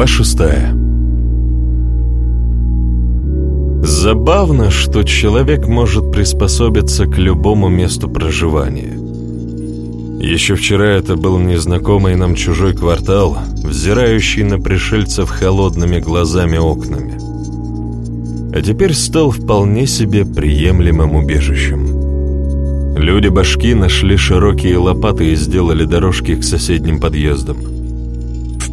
Глава шестая Забавно, что человек может приспособиться к любому месту проживания. Еще вчера это был незнакомый нам чужой квартал, взирающий на пришельцев холодными глазами окнами. А теперь стал вполне себе приемлемым убежищем. Люди-башки нашли широкие лопаты и сделали дорожки к соседним подъездам.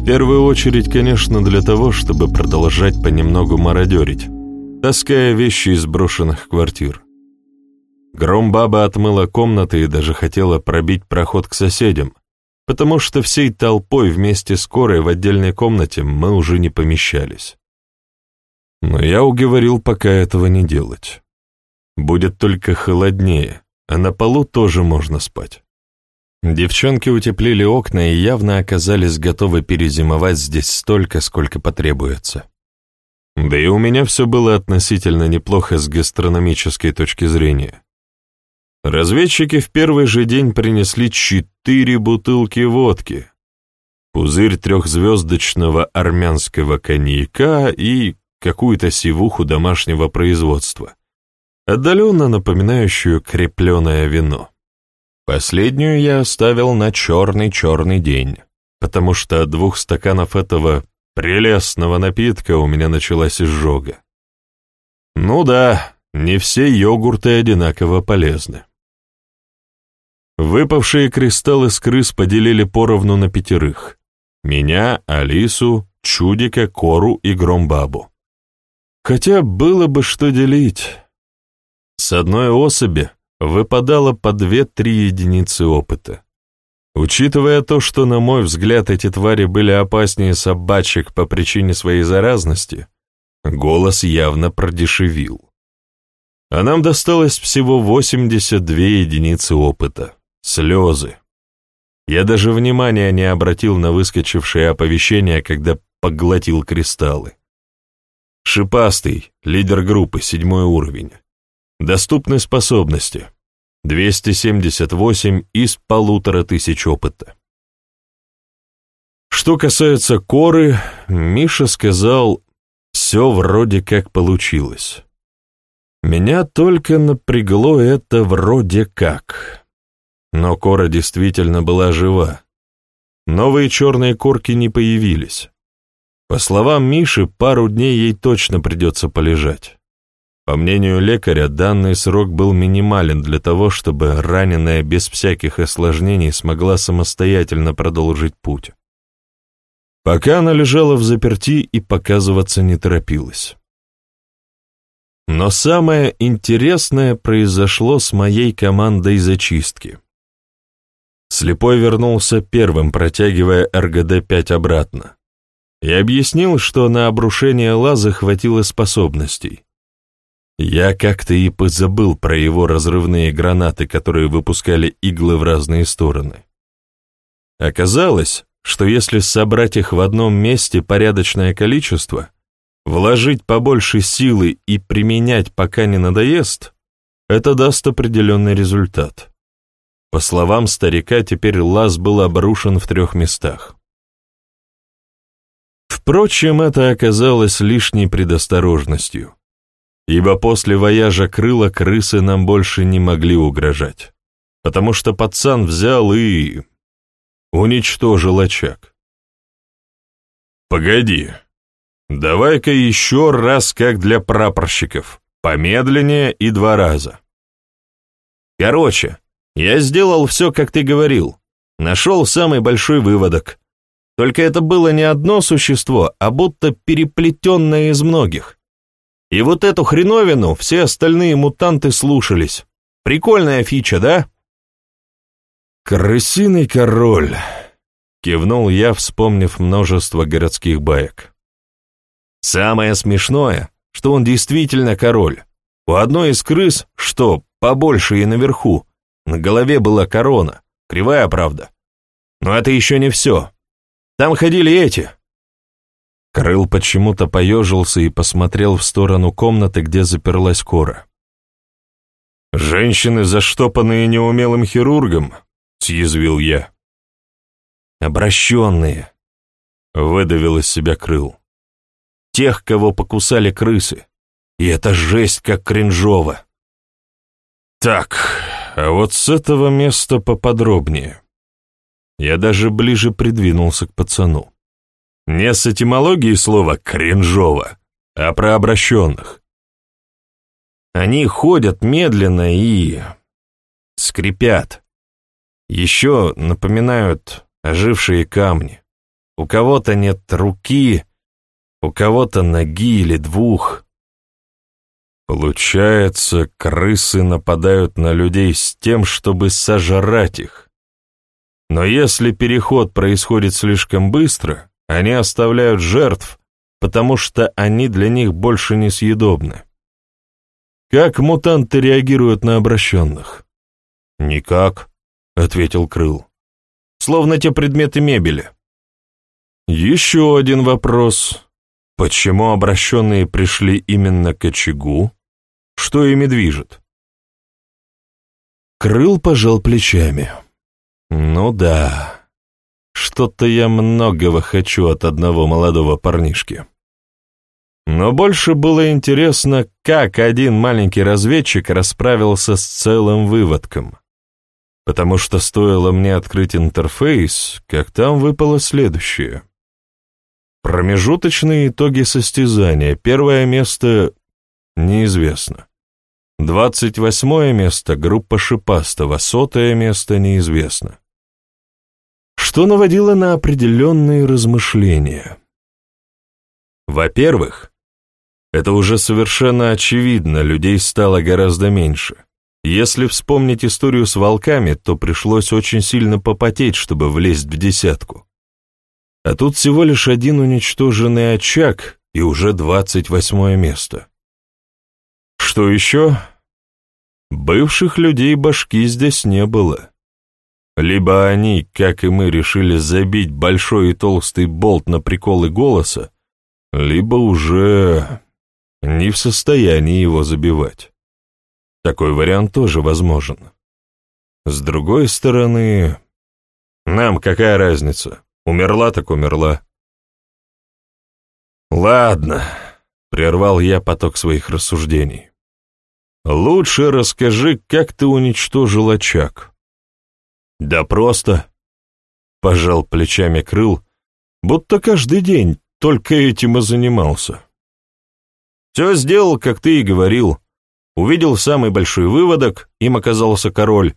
Первую очередь, конечно, для того, чтобы продолжать понемногу мародерить, таская вещи из брошенных квартир. Громбаба отмыла комнаты и даже хотела пробить проход к соседям, потому что всей толпой вместе с Корой в отдельной комнате мы уже не помещались. Но я уговорил пока этого не делать. Будет только холоднее, а на полу тоже можно спать. Девчонки утеплили окна и явно оказались готовы перезимовать здесь столько, сколько потребуется. Да и у меня все было относительно неплохо с гастрономической точки зрения. Разведчики в первый же день принесли четыре бутылки водки, пузырь трехзвездочного армянского коньяка и какую-то сивуху домашнего производства, отдаленно напоминающую крепленое вино. Последнюю я оставил на черный-черный день, потому что от двух стаканов этого прелестного напитка у меня началась изжога. Ну да, не все йогурты одинаково полезны. Выпавшие кристаллы с крыс поделили поровну на пятерых. Меня, Алису, Чудика, Кору и Громбабу. Хотя было бы что делить. С одной особи выпадало по две-три единицы опыта. Учитывая то, что, на мой взгляд, эти твари были опаснее собачек по причине своей заразности, голос явно продешевил. А нам досталось всего 82 единицы опыта. Слезы. Я даже внимания не обратил на выскочившее оповещение, когда поглотил кристаллы. Шипастый, лидер группы, седьмой уровень. Доступны способности. 278 из полутора тысяч опыта. Что касается коры, Миша сказал, все вроде как получилось. Меня только напрягло это вроде как. Но кора действительно была жива. Новые черные корки не появились. По словам Миши, пару дней ей точно придется полежать. По мнению лекаря, данный срок был минимален для того, чтобы раненая без всяких осложнений смогла самостоятельно продолжить путь. Пока она лежала в заперти и показываться не торопилась. Но самое интересное произошло с моей командой зачистки. Слепой вернулся первым, протягивая РГД-5 обратно, и объяснил, что на обрушение лаза хватило способностей, я как-то и позабыл про его разрывные гранаты, которые выпускали иглы в разные стороны. Оказалось, что если собрать их в одном месте порядочное количество, вложить побольше силы и применять, пока не надоест, это даст определенный результат. По словам старика, теперь лаз был обрушен в трех местах. Впрочем, это оказалось лишней предосторожностью ибо после вояжа крыла крысы нам больше не могли угрожать, потому что пацан взял и... уничтожил очаг. «Погоди, давай-ка еще раз, как для прапорщиков, помедленнее и два раза». «Короче, я сделал все, как ты говорил, нашел самый большой выводок. Только это было не одно существо, а будто переплетенное из многих. И вот эту хреновину все остальные мутанты слушались. Прикольная фича, да? «Крысиный король», — кивнул я, вспомнив множество городских баек. «Самое смешное, что он действительно король. У одной из крыс, что побольше и наверху, на голове была корона, кривая, правда. Но это еще не все. Там ходили эти, Крыл почему-то поежился и посмотрел в сторону комнаты, где заперлась Кора. «Женщины, заштопанные неумелым хирургом», — съязвил я. «Обращенные. — выдавил из себя крыл. «Тех, кого покусали крысы. И это жесть как кринжово». «Так, а вот с этого места поподробнее». Я даже ближе придвинулся к пацану. Не с этимологией слова «кринжово», а про обращенных. Они ходят медленно и... скрипят. Еще напоминают ожившие камни. У кого-то нет руки, у кого-то ноги или двух. Получается, крысы нападают на людей с тем, чтобы сожрать их. Но если переход происходит слишком быстро, они оставляют жертв, потому что они для них больше не съедобны. Как мутанты реагируют на обращенных? Никак, ответил Крыл. Словно те предметы мебели. Еще один вопрос. Почему обращенные пришли именно к очагу? Что ими движет? Крыл пожал плечами. Ну да, что-то я многого хочу от одного молодого парнишки. Но больше было интересно, как один маленький разведчик расправился с целым выводком. Потому что стоило мне открыть интерфейс, как там выпало следующее. Промежуточные итоги состязания. Первое место неизвестно. Двадцать восьмое место — группа Шипастова, сотое место неизвестно. Что наводило на определенные размышления. Во-первых, это уже совершенно очевидно, людей стало гораздо меньше. Если вспомнить историю с волками, то пришлось очень сильно попотеть, чтобы влезть в десятку. А тут всего лишь один уничтоженный очаг и уже двадцать восьмое место. Что еще? Бывших людей башки здесь не было. Либо они, как и мы, решили забить большой и толстый болт на приколы голоса, либо уже не в состоянии его забивать. Такой вариант тоже возможен. С другой стороны, нам какая разница? Умерла так умерла. Ладно, прервал я поток своих рассуждений. Лучше расскажи, как ты уничтожил очаг. Да просто, пожал плечами крыл, будто каждый день только этим и занимался. Все сделал, как ты и говорил. Увидел самый большой выводок, им оказался король.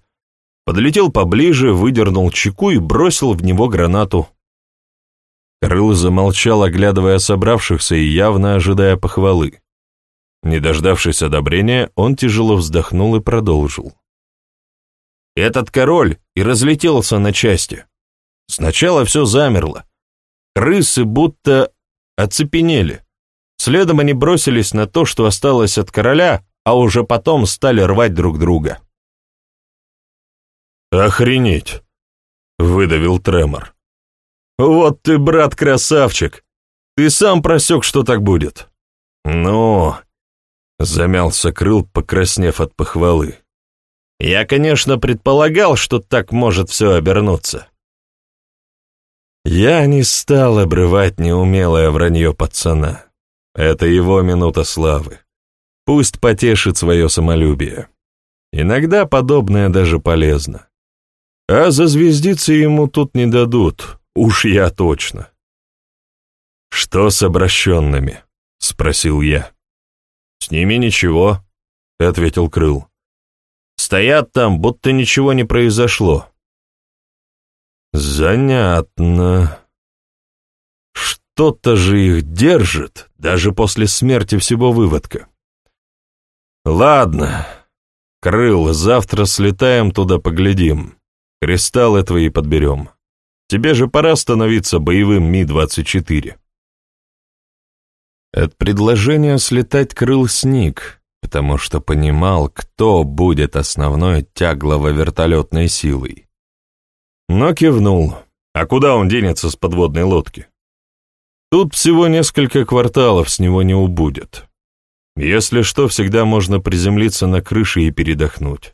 Подлетел поближе, выдернул чеку и бросил в него гранату. Крыл замолчал, оглядывая собравшихся и явно ожидая похвалы. Не дождавшись одобрения, он тяжело вздохнул и продолжил. Этот король и разлетелся на части. Сначала все замерло. Крысы будто оцепенели. Следом они бросились на то, что осталось от короля, а уже потом стали рвать друг друга. «Охренеть!» — выдавил Тремор. «Вот ты, брат, красавчик! Ты сам просек, что так будет!» «Ну...» — замялся Крыл, покраснев от похвалы. «Я, конечно, предполагал, что так может все обернуться». Я не стал обрывать неумелое вранье пацана. Это его минута славы. Пусть потешит свое самолюбие. Иногда подобное даже полезно. А зазвездиться ему тут не дадут, уж я точно. «Что с обращенными?» — спросил я. «С ними ничего», — ответил Крыл. «Стоят там, будто ничего не произошло». «Занятно», что-то же их держит, даже после смерти всего выводка. Ладно, Крыл, завтра слетаем туда поглядим. Кристаллы твои подберем. Тебе же пора становиться боевым Ми-24. От предложения слетать Крыл сник, потому что понимал, кто будет основной тяглово-вертолетной силой. Но кивнул. А куда он денется с подводной лодки? Тут всего несколько кварталов с него не убудет. Если что, всегда можно приземлиться на крыше и передохнуть.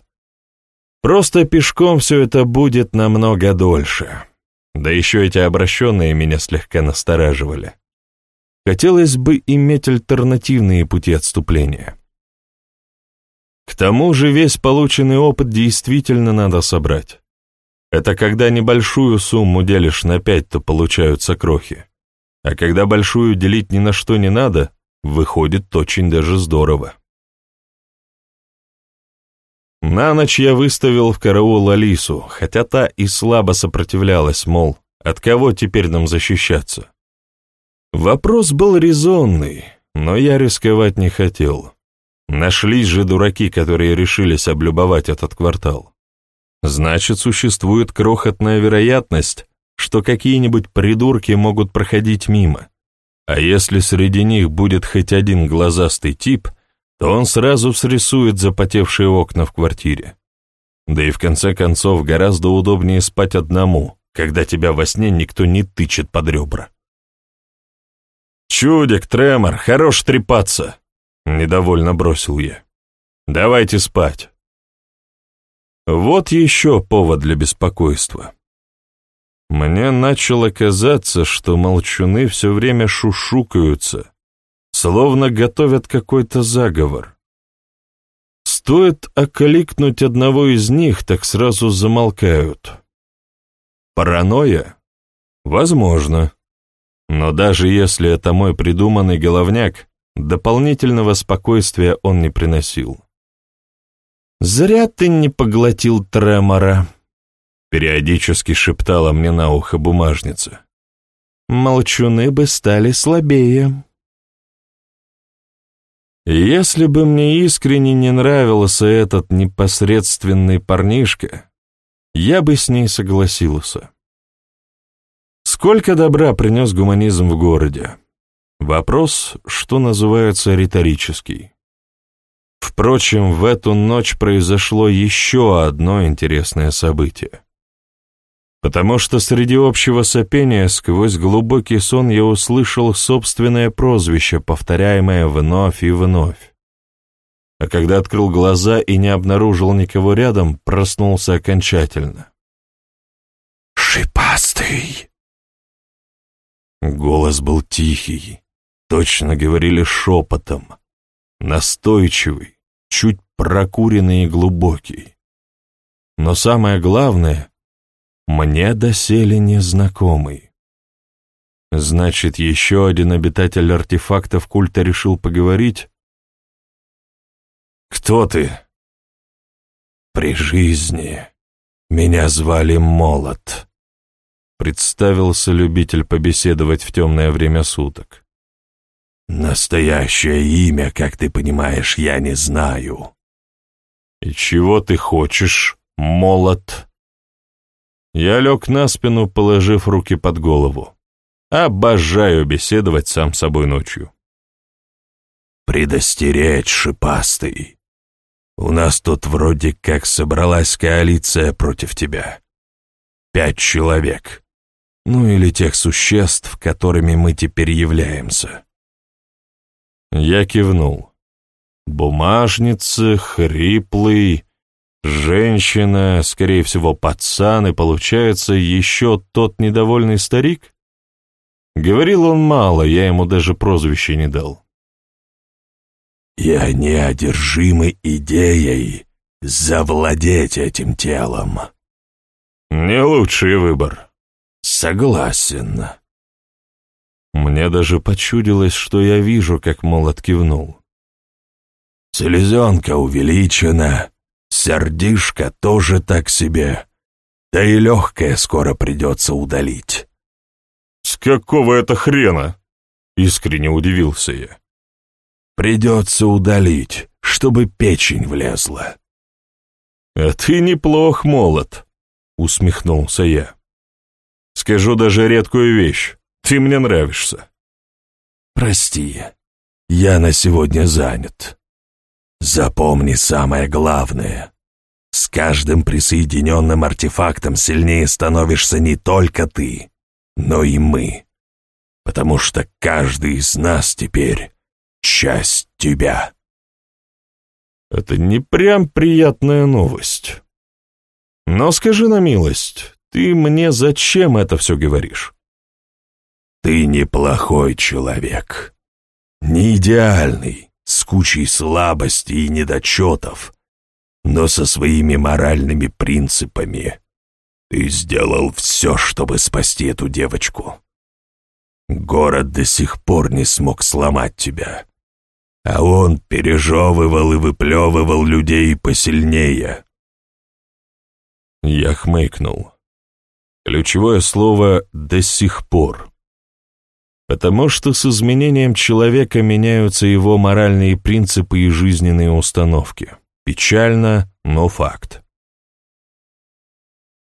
Просто пешком все это будет намного дольше. Да еще эти обращенные меня слегка настораживали. Хотелось бы иметь альтернативные пути отступления. К тому же весь полученный опыт действительно надо собрать. Это когда небольшую сумму делишь на пять, то получаются крохи. А когда большую делить ни на что не надо, выходит очень даже здорово. На ночь я выставил в караул Алису, хотя та и слабо сопротивлялась, мол, от кого теперь нам защищаться? Вопрос был резонный, но я рисковать не хотел. Нашлись же дураки, которые решились облюбовать этот квартал. Значит, существует крохотная вероятность, что какие-нибудь придурки могут проходить мимо. А если среди них будет хоть один глазастый тип, то он сразу срисует запотевшие окна в квартире. Да и в конце концов гораздо удобнее спать одному, когда тебя во сне никто не тычет под ребра. «Чудик, Тремор, хорош трепаться!» — недовольно бросил я. «Давайте спать». Вот еще повод для беспокойства. Мне начало казаться, что молчуны все время шушукаются, словно готовят какой-то заговор. Стоит околикнуть одного из них, так сразу замолкают. Паранойя? Возможно. Но даже если это мой придуманный головняк, дополнительного спокойствия он не приносил. «Зря ты не поглотил тремора», — периодически шептала мне на ухо бумажница. «Молчуны бы стали слабее». Если бы мне искренне не нравился этот непосредственный парнишка, я бы с ней согласился. Сколько добра принес гуманизм в городе? Вопрос, что называется, риторический. Впрочем, в эту ночь произошло еще одно интересное событие. Потому что среди общего сопения сквозь глубокий сон я услышал собственное прозвище, повторяемое вновь и вновь. А когда открыл глаза и не обнаружил никого рядом, проснулся окончательно. «Шипастый!» Голос был тихий, точно говорили шепотом, настойчивый, чуть прокуренный и глубокий. Но самое главное, мне доселе незнакомый. Значит, еще один обитатель артефактов культа решил поговорить? «Кто ты?» «При жизни меня звали Молот», — представился любитель побеседовать в темное время суток. Настоящее имя, как ты понимаешь, я не знаю. И чего ты хочешь, молот? Я лег на спину, положив руки под голову. Обожаю беседовать сам с собой ночью. Предостеречь, шипастый. У нас тут вроде как собралась коалиция против тебя. Пять человек. Ну или тех существ, которыми мы теперь являемся. Я кивнул. Бумажница, хриплый, женщина, скорее всего, пацан, и, получается, еще тот недовольный старик? Говорил он мало, я ему даже прозвище не дал. «Я неодержимый идеей завладеть этим телом». «Не лучший выбор». «Согласен. Мне даже почудилось, что я вижу, как молот кивнул. Селезенка увеличена, сердишка тоже так себе, да и легкое скоро придется удалить. «С какого это хрена?» — искренне удивился я. «Придется удалить, чтобы печень влезла». «А ты неплох, молот», — усмехнулся я. «Скажу даже редкую вещь. Ты мне нравишься. Прости, я на сегодня занят. Запомни самое главное. С каждым присоединенным артефактом сильнее становишься не только ты, но и мы. Потому что каждый из нас теперь часть тебя. Это не прям приятная новость. Но скажи на милость, Ты мне зачем это все говоришь? Ты неплохой человек. Не идеальный, с кучей слабостей и недочетов, но со своими моральными принципами. Ты сделал все, чтобы спасти эту девочку. Город до сих пор не смог сломать тебя. А он пережевывал и выплевывал людей посильнее. Я хмыкнул. Ключевое слово «до сих пор». Потому что с изменением человека меняются его моральные принципы и жизненные установки. Печально, но факт.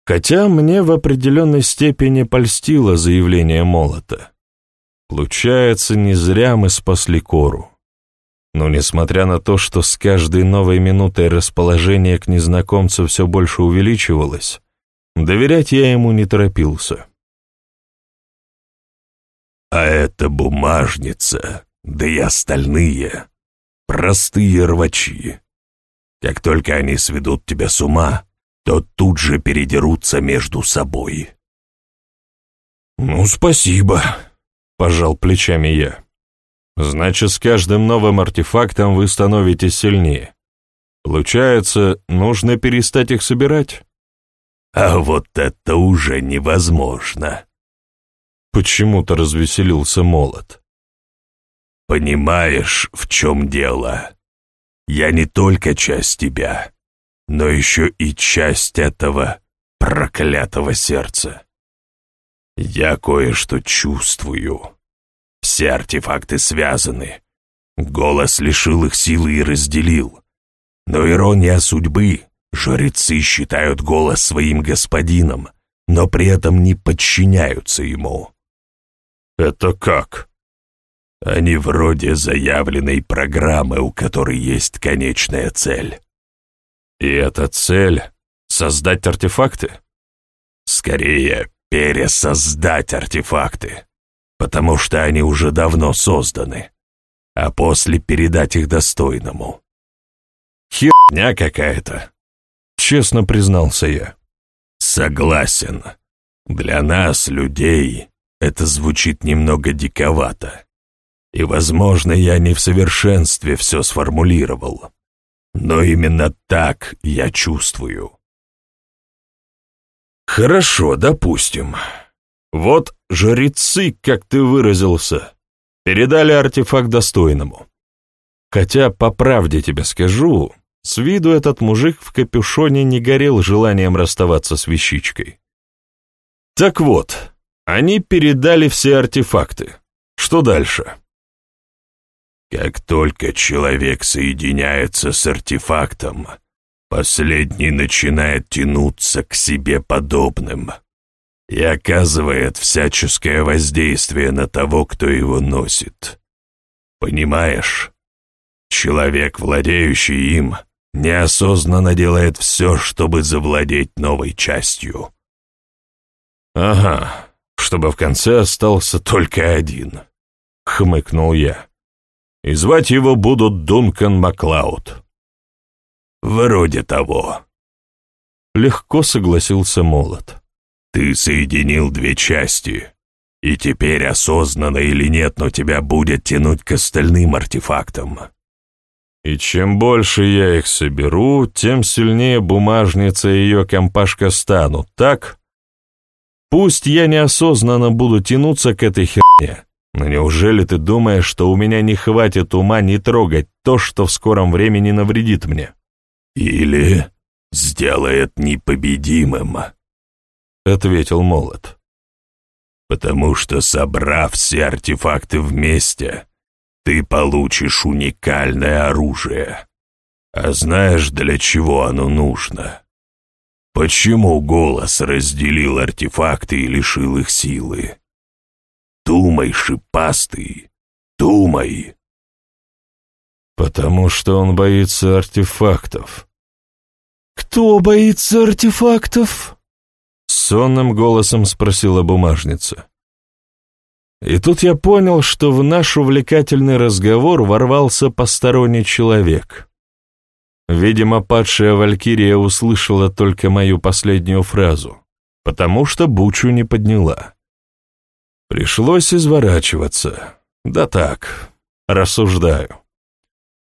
Хотя мне в определенной степени польстило заявление Молота. Получается, не зря мы спасли Кору. Но несмотря на то, что с каждой новой минутой расположение к незнакомцу все больше увеличивалось, доверять я ему не торопился. А эта бумажница, да и остальные, простые рвачи. Как только они сведут тебя с ума, то тут же передерутся между собой. «Ну, спасибо», — пожал плечами я. «Значит, с каждым новым артефактом вы становитесь сильнее. Получается, нужно перестать их собирать?» «А вот это уже невозможно», — почему-то развеселился Молот. «Понимаешь, в чем дело? Я не только часть тебя, но еще и часть этого проклятого сердца. Я кое-что чувствую. Все артефакты связаны. Голос лишил их силы и разделил. Но ирония судьбы, жрецы считают голос своим господином, но при этом не подчиняются ему. Это как? Они вроде заявленной программы, у которой есть конечная цель. И эта цель — создать артефакты? Скорее, пересоздать артефакты, потому что они уже давно созданы, а после передать их достойному. Херня какая-то, честно признался я. Согласен. Для нас, людей, это звучит немного диковато. И, возможно, я не в совершенстве все сформулировал. Но именно так я чувствую. Хорошо, допустим. Вот жрецы, как ты выразился, передали артефакт достойному. Хотя, по правде тебе скажу, с виду этот мужик в капюшоне не горел желанием расставаться с вещичкой. Так вот, они передали все артефакты. Что дальше? Как только человек соединяется с артефактом, последний начинает тянуться к себе подобным и оказывает всяческое воздействие на того, кто его носит. Понимаешь? Человек, владеющий им, неосознанно делает все, чтобы завладеть новой частью. «Ага, чтобы в конце остался только один», — хмыкнул я и звать его будут Дункан Маклауд». «Вроде того». Легко согласился Молот. «Ты соединил две части, и теперь, осознанно или нет, но тебя будет тянуть к остальным артефактам». И чем больше я их соберу, тем сильнее бумажница и ее компашка станут, так? Пусть я неосознанно буду тянуться к этой херне, но неужели ты думаешь, что у меня не хватит ума не трогать то, что в скором времени навредит мне? Или сделает непобедимым, — ответил Молот. Потому что, собрав все артефакты вместе, ты получишь уникальное оружие. А знаешь, для чего оно нужно? Почему голос разделил артефакты и лишил их силы? Думай, шипастый, думай. Потому что он боится артефактов. Кто боится артефактов? Сонным голосом спросила бумажница. И тут я понял, что в наш увлекательный разговор ворвался посторонний человек. Видимо, падшая Валькирия услышала только мою последнюю фразу. потому что бучу не подняла. Пришлось изворачиваться. Да так, рассуждаю.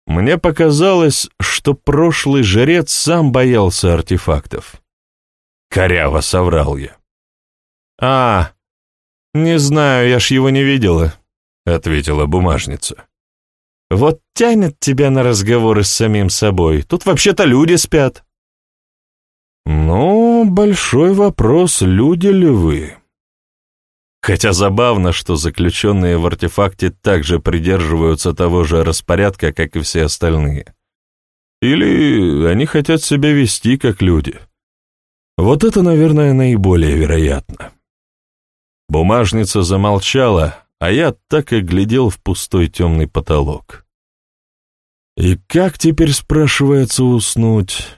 Мне показалось, что прошлый жрец сам боялся артефактов. Коряво соврал я. «А, не знаю, я ж его не видела», — ответила бумажница. «Вот тянет тебя на разговоры с самим собой. Тут вообще-то люди спят». «Ну, большой вопрос, люди ли вы?» Хотя забавно, что заключенные в артефакте также придерживаются того же распорядка, как и все остальные. Или они хотят себя вести как люди. Вот это, наверное, наиболее вероятно. Бумажница замолчала, а я так и глядел в пустой темный потолок. И как теперь, спрашивается, уснуть?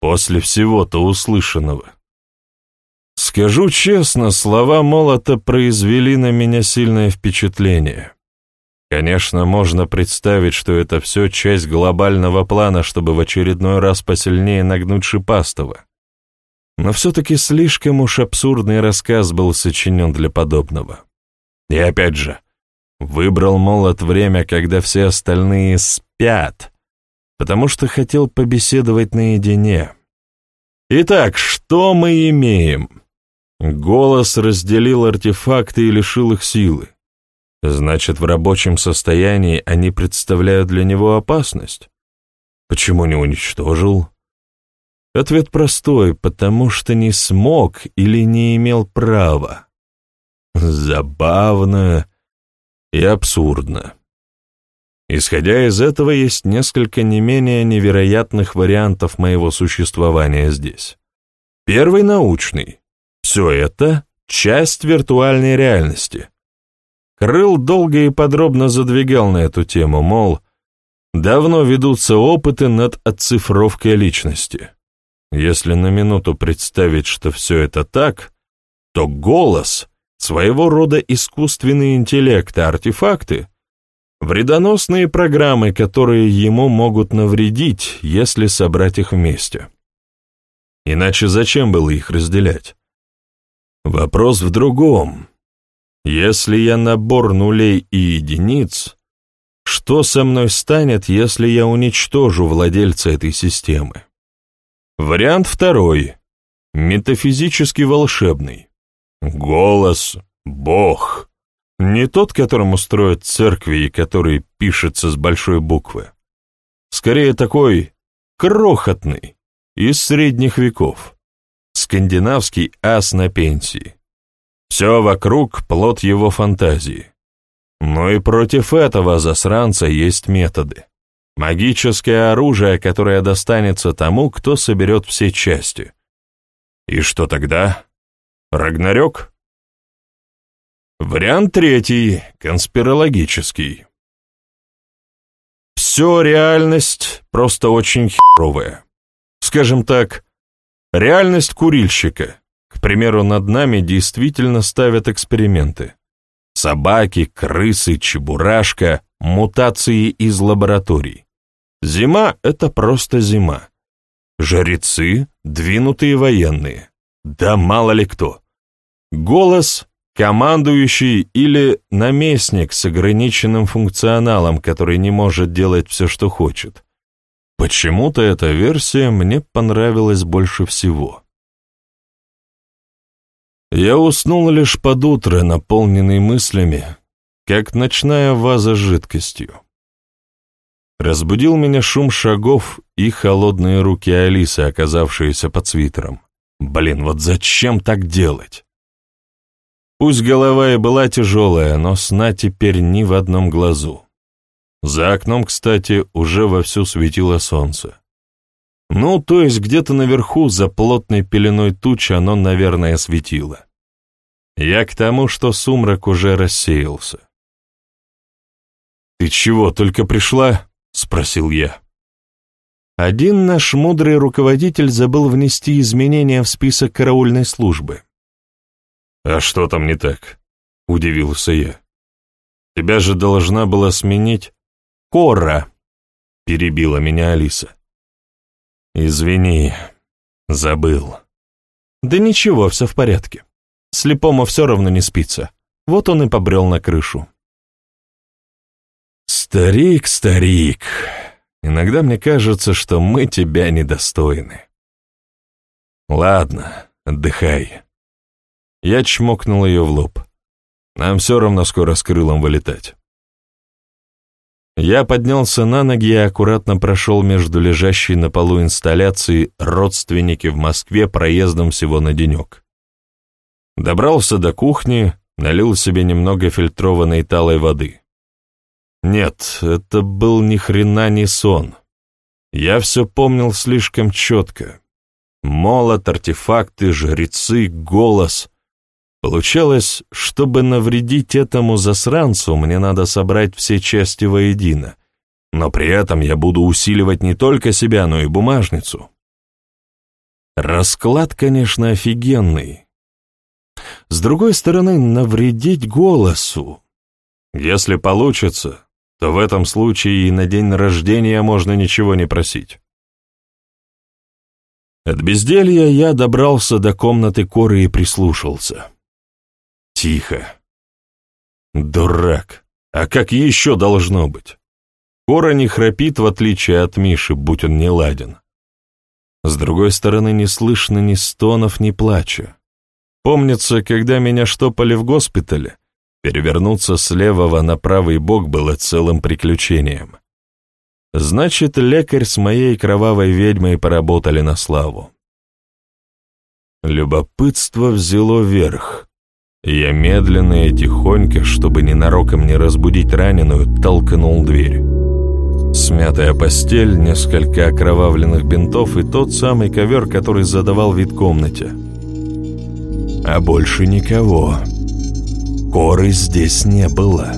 После всего-то услышанного. Скажу честно, слова Молота произвели на меня сильное впечатление. Конечно, можно представить, что это все часть глобального плана, чтобы в очередной раз посильнее нагнуть Шипастова. Но все-таки слишком уж абсурдный рассказ был сочинен для подобного. И опять же, выбрал молот время, когда все остальные спят, потому что хотел побеседовать наедине. Итак, что мы имеем? Голос разделил артефакты и лишил их силы. Значит, в рабочем состоянии они представляют для него опасность. Почему не уничтожил? Ответ простой, потому что не смог или не имел права. Забавно и абсурдно. Исходя из этого, есть несколько не менее невероятных вариантов моего существования здесь. Первый — научный. Все это — часть виртуальной реальности. Крыл долго и подробно задвигал на эту тему, мол, давно ведутся опыты над оцифровкой личности. Если на минуту представить, что все это так, то голос — своего рода искусственный интеллект, а артефакты — вредоносные программы, которые ему могут навредить, если собрать их вместе. Иначе зачем было их разделять? Вопрос в другом. Если я набор нулей и единиц, что со мной станет, если я уничтожу владельца этой системы? Вариант второй. Метафизически волшебный. Голос — Бог. Не тот, которому строят церкви и который пишется с большой буквы. Скорее такой крохотный, из средних веков скандинавский ас на пенсии. Все вокруг — плод его фантазии. Но и против этого засранца есть методы. Магическое оружие, которое достанется тому, кто соберет все части. И что тогда? Рагнарёк? Вариант третий, конспирологический. Все реальность просто очень херовая. Скажем так, Реальность курильщика. К примеру, над нами действительно ставят эксперименты. Собаки, крысы, чебурашка, мутации из лабораторий. Зима — это просто зима. Жрецы — двинутые военные. Да мало ли кто. Голос — командующий или наместник с ограниченным функционалом, который не может делать все, что хочет. Почему-то эта версия мне понравилась больше всего. Я уснул лишь под утро, наполненный мыслями, как ночная ваза с жидкостью. Разбудил меня шум шагов и холодные руки Алисы, оказавшиеся под свитером. Блин, вот зачем так делать? Пусть голова и была тяжелая, но сна теперь ни в одном глазу. За окном, кстати, уже вовсю светило солнце. Ну, то есть где-то наверху, за плотной пеленой тучи, оно, наверное, светило. Я к тому, что сумрак уже рассеялся. «Ты чего, только пришла?» — спросил я. Один наш мудрый руководитель забыл внести изменения в список караульной службы. «А что там не так?» — удивился я. «Тебя же должна была сменить Кора!» — перебила меня Алиса. «Извини, забыл. Да ничего, все в порядке. Слепому все равно не спится. Вот он и побрел на крышу. Старик, старик, иногда мне кажется, что мы тебя недостойны. Ладно, отдыхай. Я чмокнул ее в лоб. Нам все равно скоро с крылом вылетать. Я поднялся на ноги и аккуратно прошел между лежащей на полу инсталляцией «Родственники в Москве» проездом всего на денек. Добрался до кухни, налил себе немного фильтрованной талой воды. Нет, это был ни хрена не сон. Я все помнил слишком четко. Молот, артефакты, жрецы, голос. Получалось, чтобы навредить этому засранцу, мне надо собрать все части воедино. Но при этом я буду усиливать не только себя, но и бумажницу. Расклад, конечно, офигенный. С другой стороны, навредить голосу. Если получится, то в этом случае и на день рождения можно ничего не просить. От безделья я добрался до комнаты Коры и прислушался. Тихо. Дурак. А как еще должно быть? Кора не храпит, в отличие от Миши, будь он не ладен. С другой стороны, не слышно ни стонов, ни плача. Помнится, когда меня штопали в госпитале, перевернуться с левого на правый бок было целым приключением. Значит, лекарь с моей кровавой ведьмой поработали на славу. Любопытство взяло верх. Я медленно и тихонько, чтобы ненароком не разбудить раненую, толкнул дверь. Смятая постель, несколько окровавленных бинтов и тот самый ковер, который задавал вид комнате. А больше никого. Коры здесь не было.